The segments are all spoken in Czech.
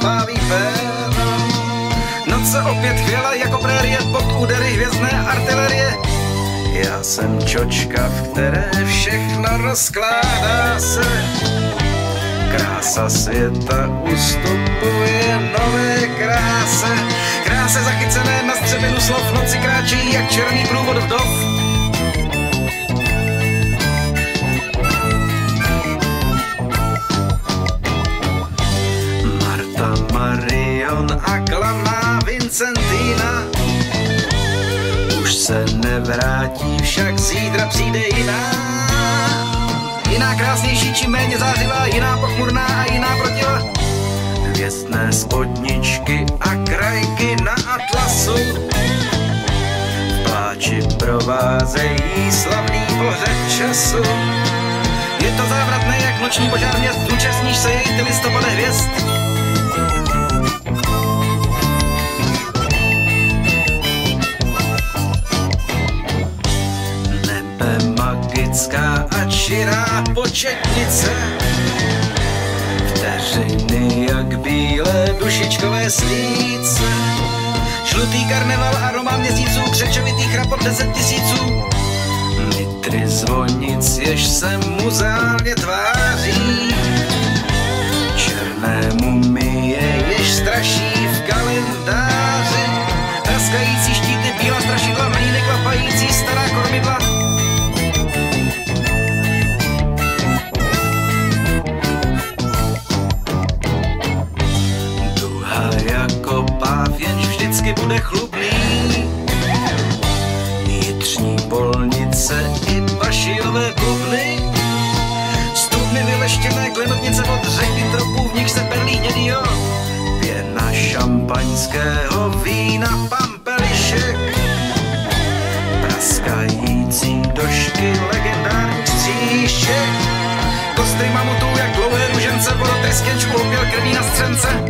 krvavý pér. Noc se opět chvěla jako prérie pod údery hvězdné artilerie. Já jsem čočka, v které všechno rozkládá se. Krása světa ustupuje nové kráse. Kráse zachycené na střebinu slov noci kráčí jak černý průvod vdov klamá Vincentína už se nevrátí, však zítra přijde jiná. Jiná krásnější, či méně zářivá, jiná pochmurná a jiná protiva. Hvězdné spodničky a krajky na atlasu. V pláči provázejí slavný pohřeb času. Je to závratné, jak noční požár měst, zúčastníš se jej ty hvězd. Magická a čirá početnice. Vteřiny jak bílé dušičkové slíce. Žlutý karneval a román měsíců, křečovitý chrapot deset tisíců. Nitry zvonic, jež se muzeálně tváří. Vyleštěné klenotnice od řeky tropů, v nich se perlí hnědýho. Pěna šampaňského vína pampelišek. Praskající došky legendárních stříšek. Kostry mamutů jak dlouhé ružence, vodotryskenč opěl krví na střence.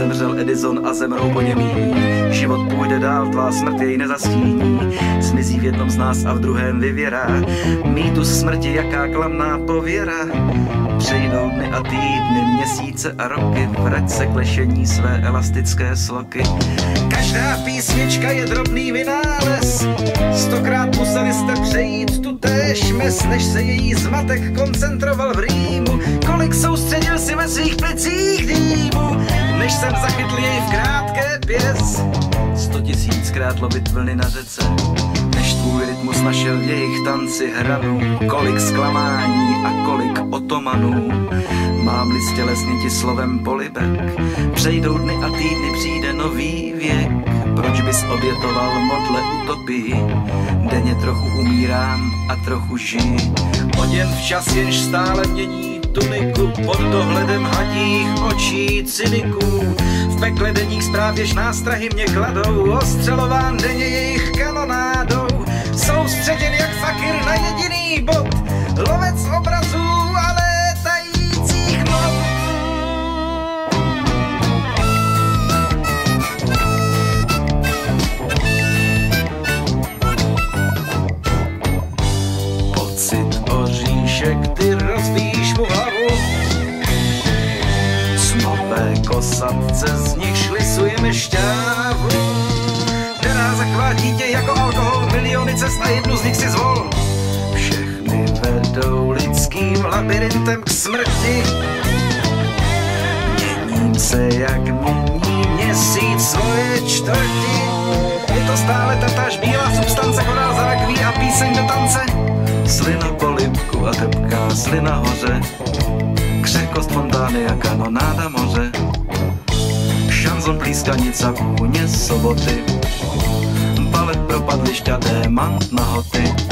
Zemřel Edison a zemrou po němí Život půjde dál, tvá smrt jej nezastíní. Zmizí v jednom z nás a v druhém vyvěrá Mýtus smrti, jaká klamná pověra. Přejdou dny a týdny, měsíce a roky. Vrať se k lešení své elastické sloky. Každá písnička je drobný vynález tu též mes Než se její zmatek koncentroval v rýmu Kolik soustředil si ve svých plicích dýmu? Než jsem zachytl jej v krátké pěs. Sto tisíckrát lovit vlny na řece Než tvůj rytmus našel v jejich tanci hranu Kolik zklamání a kolik otomanů. Mám-li stělesnit slovem polibek Přejdou dny a týdny, přijde nový věk Proč bys obětoval modle utopii? Denně trochu umírám a trochu žiji Oděn v čas, jenž stále mění tuniku pod dohledem hadích očí cyniků. V pekle denních zpráv, jež nástrahy mě kladou, ostřelován denně jejich kanonádou. Soustředěn jak fakir na jediný bod, lovec obrazů šťávu. Která zachvátí tě jako alkohol, miliony cest a jednu z nich si zvol. Všechny vedou lidským labirintem k smrti. Měním se, jak mění měsíc svoje čtvrti. Je to stále tatáž bílá substance, korál za rakví a píseň do tance. Slina po lipku a tepká slina hoře. Křehkost fontány a kanonáda moře. Hanzon plískanica, kůně soboty. Balet propadlišťa, démant na hoty.